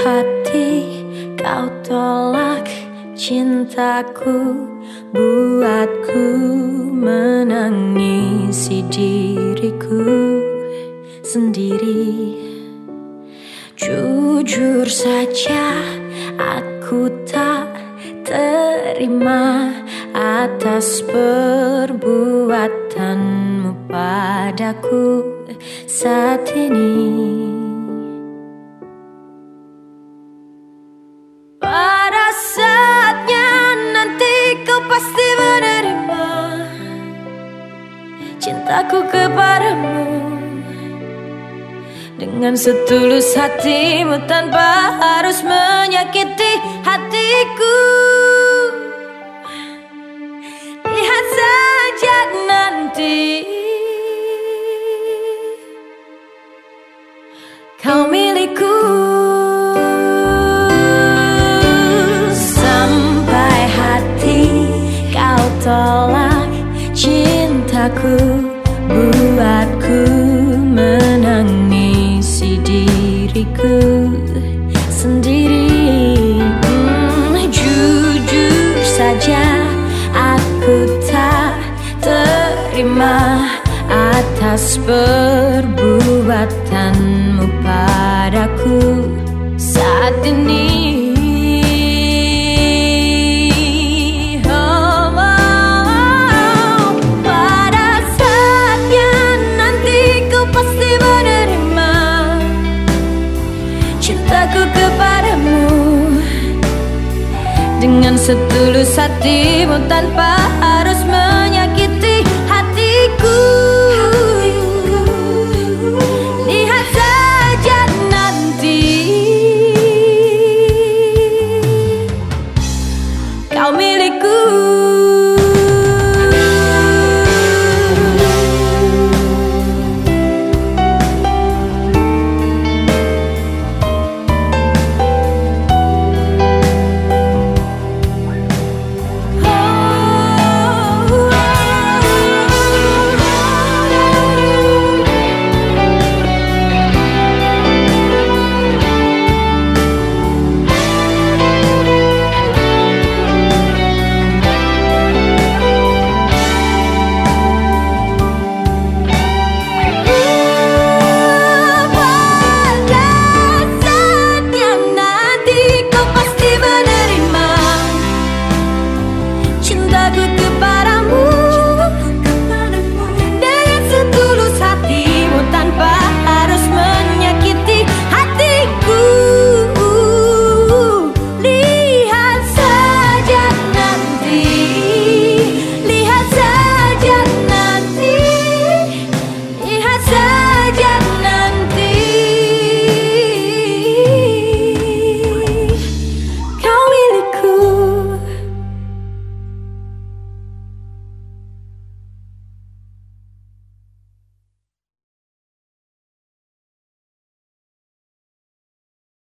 hati kau tolak cintaku Buatku menangisi diriku sendiri Jujur saja aku tak terima atas perbuatanmu padaku saat ini. Cintaku kepadamu. Dengan setulus hatimu tanpa harus menyakiti Buatku menangisi diriku sendiri. Hmm, Jujur saja aku tak terima Atas perbuatanmu padaku. Saat ini setulus hatimu tanpa